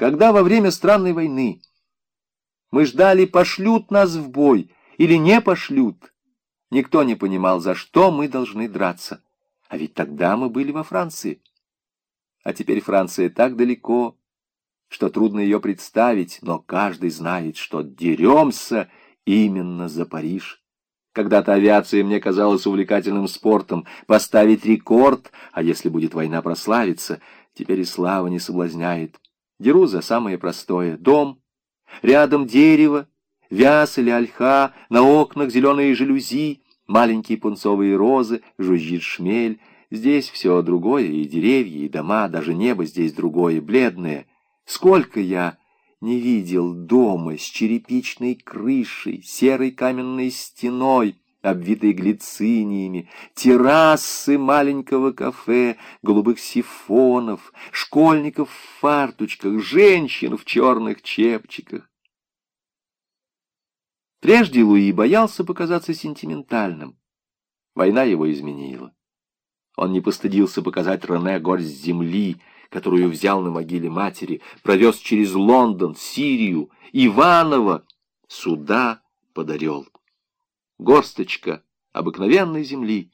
Когда во время странной войны мы ждали, пошлют нас в бой или не пошлют, никто не понимал, за что мы должны драться. А ведь тогда мы были во Франции. А теперь Франция так далеко, что трудно ее представить, но каждый знает, что деремся именно за Париж. Когда-то авиация мне казалась увлекательным спортом, поставить рекорд, а если будет война прославиться, теперь и слава не соблазняет. Деру за самое простое. Дом, рядом дерево, вяз или ольха, на окнах зеленые жалюзи, маленькие пунцовые розы, жужжит шмель. Здесь все другое, и деревья, и дома, даже небо здесь другое, бледное. Сколько я не видел дома с черепичной крышей, серой каменной стеной, обвитой глициниями, террасы маленького кафе, голубых сифонов, школьников в фарточках, женщин в черных чепчиках. Прежде Луи боялся показаться сентиментальным. Война его изменила. Он не постыдился показать Рене горсть земли, которую взял на могиле матери, провез через Лондон, Сирию, Иваново, сюда подарил горсточка обыкновенной земли,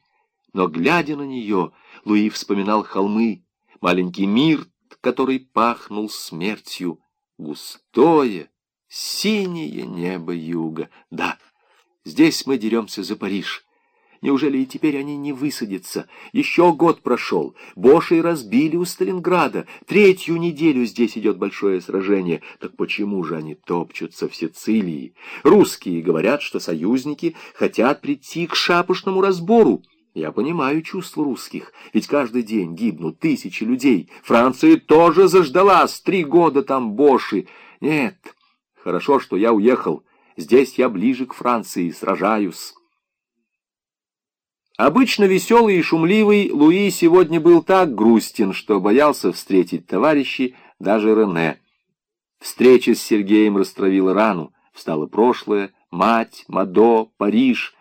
но, глядя на нее, Луи вспоминал холмы, маленький мир, который пахнул смертью, густое, синее небо юга. Да, здесь мы деремся за Париж, Неужели и теперь они не высадятся? Еще год прошел. Бошей разбили у Сталинграда. Третью неделю здесь идет большое сражение. Так почему же они топчутся в Сицилии? Русские говорят, что союзники хотят прийти к шапошному разбору. Я понимаю чувства русских, ведь каждый день гибнут тысячи людей. Франция тоже заждалась, три года там Боши. Нет, хорошо, что я уехал. Здесь я ближе к Франции, сражаюсь. Обычно веселый и шумливый, Луи сегодня был так грустен, что боялся встретить товарищей, даже Рене. Встреча с Сергеем растравила рану, встало прошлое, мать, Мадо, Париж.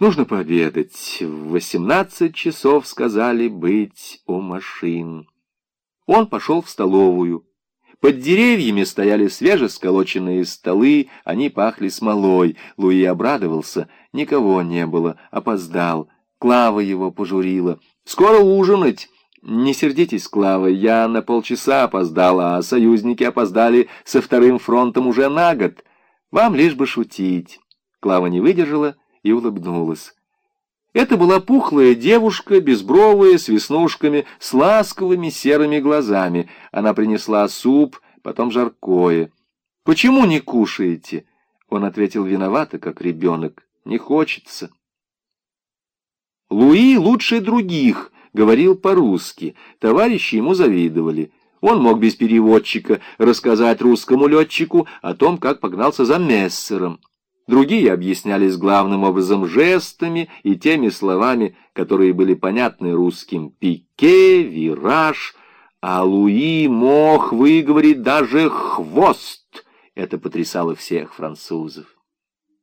Нужно пообедать. В восемнадцать часов сказали быть у машин. Он пошел в столовую. Под деревьями стояли свежесколоченные столы, они пахли смолой. Луи обрадовался, никого не было, опоздал. Клава его пожурила. «Скоро ужинать!» «Не сердитесь, Клава, я на полчаса опоздала, а союзники опоздали со вторым фронтом уже на год. Вам лишь бы шутить». Клава не выдержала и улыбнулась. Это была пухлая девушка, безбровая, с веснушками, с ласковыми серыми глазами. Она принесла суп, потом жаркое. «Почему не кушаете?» Он ответил виновато, как ребенок. «Не хочется». Луи лучше других говорил по-русски. Товарищи ему завидовали. Он мог без переводчика рассказать русскому летчику о том, как погнался за Мессером. Другие объяснялись главным образом жестами и теми словами, которые были понятны русским «пике», «вираж», а Луи мог выговорить даже «хвост». Это потрясало всех французов.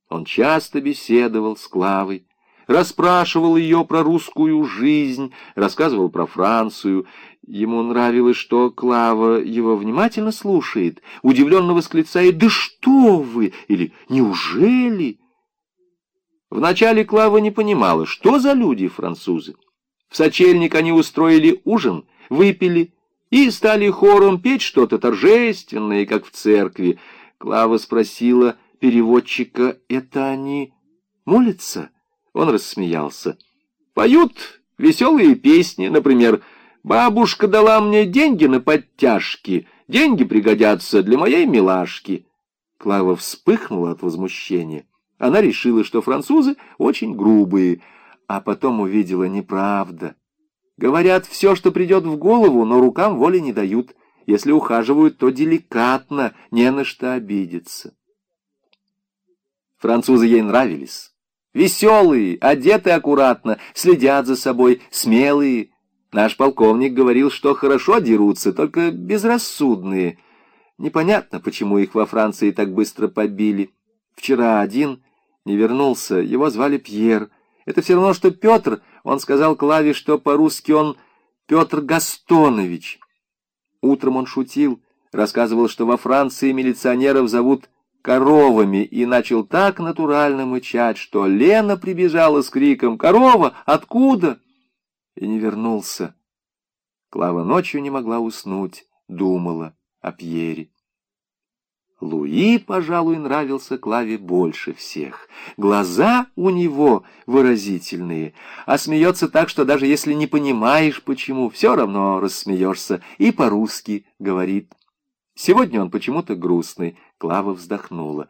Он часто беседовал с Клавой, расспрашивал ее про русскую жизнь, рассказывал про Францию. Ему нравилось, что Клава его внимательно слушает, удивленно восклицает «Да что вы!» или «Неужели?» Вначале Клава не понимала, что за люди французы. В сочельник они устроили ужин, выпили и стали хором петь что-то торжественное, как в церкви. Клава спросила переводчика, «Это они молятся?» Он рассмеялся. «Поют веселые песни, например, «Бабушка дала мне деньги на подтяжки, деньги пригодятся для моей милашки». Клава вспыхнула от возмущения. Она решила, что французы очень грубые, а потом увидела неправда. Говорят все, что придет в голову, но рукам воли не дают. Если ухаживают, то деликатно, не на что обидеться. Французы ей нравились. Веселые, одеты аккуратно, следят за собой, смелые. Наш полковник говорил, что хорошо дерутся, только безрассудные. Непонятно, почему их во Франции так быстро побили. Вчера один не вернулся, его звали Пьер. Это все равно, что Петр, он сказал Клаве, что по-русски он Петр Гастонович. Утром он шутил, Рассказывал, что во Франции милиционеров зовут коровами, и начал так натурально мычать, что Лена прибежала с криком «Корова! Откуда?» и не вернулся. Клава ночью не могла уснуть, думала о Пьере. Луи, пожалуй, нравился Клаве больше всех. Глаза у него выразительные, а смеется так, что даже если не понимаешь, почему, все равно рассмеешься и по-русски говорит. Сегодня он почему-то грустный. Клава вздохнула.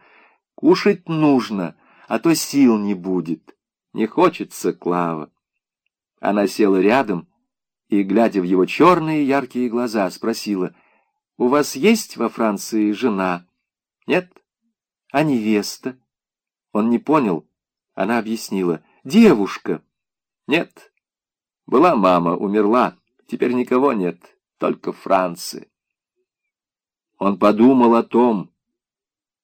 Кушать нужно, а то сил не будет. Не хочется, Клава. Она села рядом и, глядя в его черные яркие глаза, спросила, «У вас есть во Франции жена?» Нет? А невеста? Он не понял. Она объяснила. Девушка. Нет. Была мама, умерла. Теперь никого нет. Только Франции. Он подумал о том,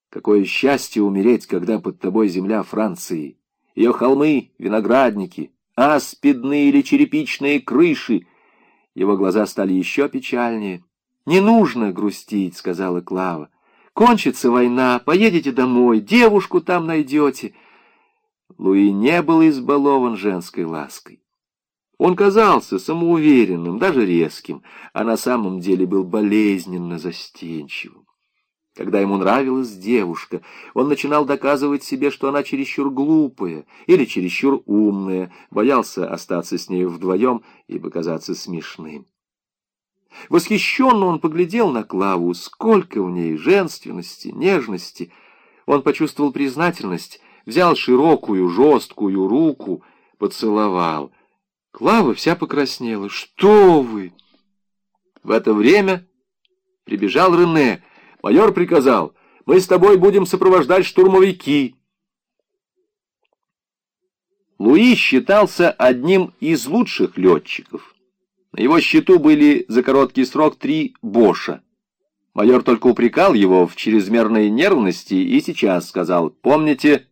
какое счастье умереть, когда под тобой земля Франции. Ее холмы, виноградники, аспидные или черепичные крыши. Его глаза стали еще печальнее. «Не нужно грустить», — сказала Клава. Кончится война, поедете домой, девушку там найдете. Луи не был избалован женской лаской. Он казался самоуверенным, даже резким, а на самом деле был болезненно застенчивым. Когда ему нравилась девушка, он начинал доказывать себе, что она чересчур глупая или чересчур умная, боялся остаться с ней вдвоем и показаться смешным. Восхищенно он поглядел на Клаву, сколько в ней женственности, нежности. Он почувствовал признательность, взял широкую, жесткую руку, поцеловал. Клава вся покраснела. «Что вы?» В это время прибежал Рене. Майор приказал, «Мы с тобой будем сопровождать штурмовики». Луи считался одним из лучших летчиков. На его счету были за короткий срок три Боша. Майор только упрекал его в чрезмерной нервности и сейчас сказал, «Помните,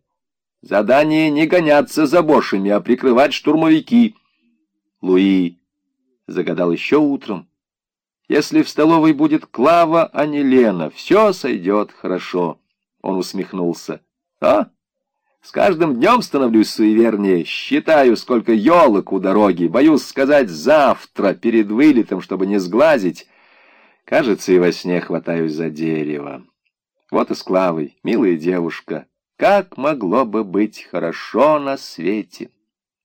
задание не гоняться за Бошами, а прикрывать штурмовики». Луи загадал еще утром, «Если в столовой будет Клава, а не Лена, все сойдет хорошо». Он усмехнулся. «А?» С каждым днем становлюсь суевернее, считаю, сколько елок у дороги, боюсь сказать завтра, перед вылетом, чтобы не сглазить. Кажется, и во сне хватаюсь за дерево. Вот и с Клавой, милая девушка, как могло бы быть хорошо на свете.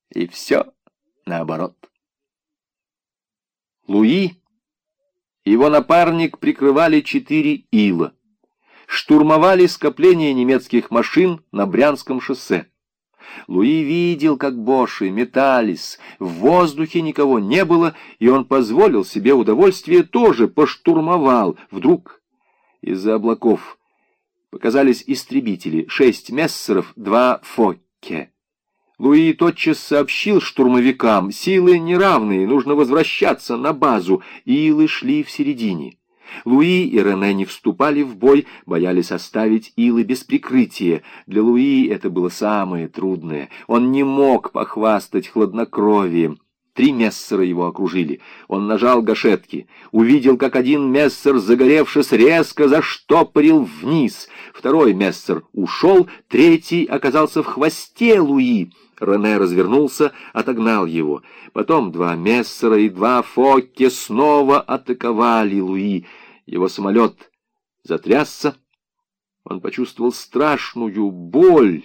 И все наоборот. Луи его напарник прикрывали четыре ила штурмовали скопление немецких машин на Брянском шоссе. Луи видел, как боши метались, в воздухе никого не было, и он позволил себе удовольствие тоже поштурмовал. Вдруг из-за облаков показались истребители, шесть мессеров, два фокке. Луи тотчас сообщил штурмовикам, силы неравные, нужно возвращаться на базу, илы шли в середине. Луи и Рене не вступали в бой, боялись оставить Илы без прикрытия. Для Луи это было самое трудное. Он не мог похвастать хладнокровием. Три мессера его окружили. Он нажал гашетки. Увидел, как один мессер, загоревшись, резко заштопорил вниз. Второй мессер ушел, третий оказался в хвосте Луи. Рене развернулся, отогнал его. Потом два мессера и два фокке снова атаковали Луи. Его самолет затрясся. Он почувствовал страшную боль.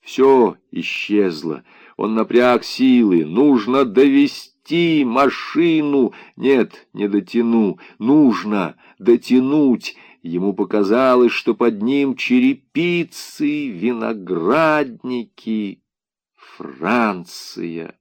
Все исчезло. Он напряг силы. Нужно довести машину. Нет, не дотяну. Нужно дотянуть. Ему показалось, что под ним черепицы, виноградники, Франция.